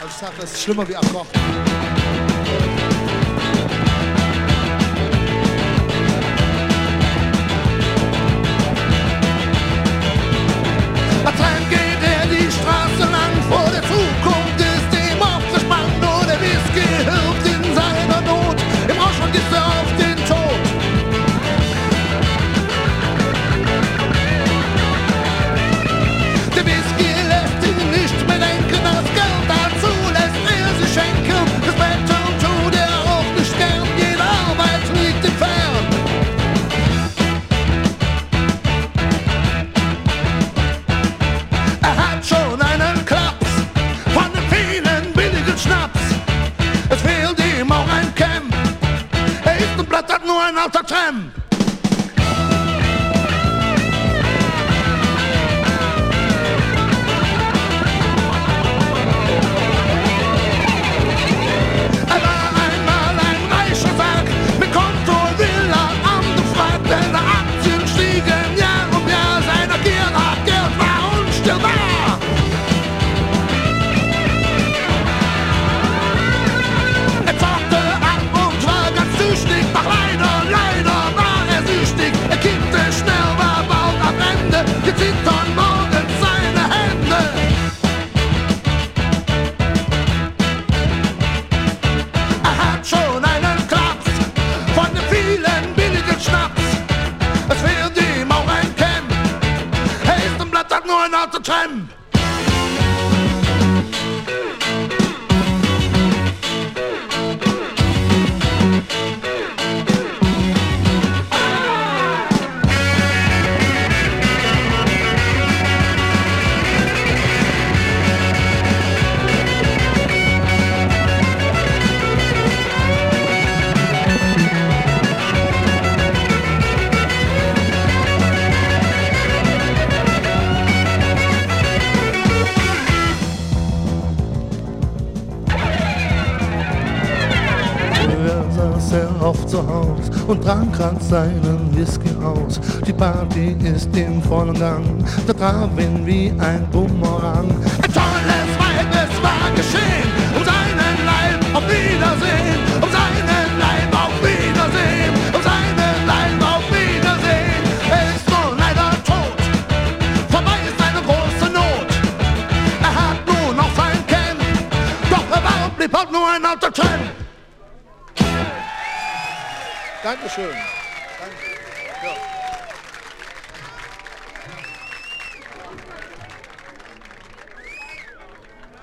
Also ich sag, das ist schlimmer wie Akkord. Und blättert nur ein out the temp. Saß er oft zu Haus und trank grad seinen Whisky aus. Die Party ist im vollen Gang, da traf ihn wie ein Bumerang. Ein tolles Weib, es war geschehen. Um seinen Leib auf Wiedersehen. Um seinen Leib auf Wiedersehen. Um seinen Leib auf Wiedersehen. Er ist nun leider tot. Vorbei ist eine große Not. Er hat nur noch sein Camp. Doch er war und blieb halt nur ein alter Tramp. Dankeschön. Danke. Ja.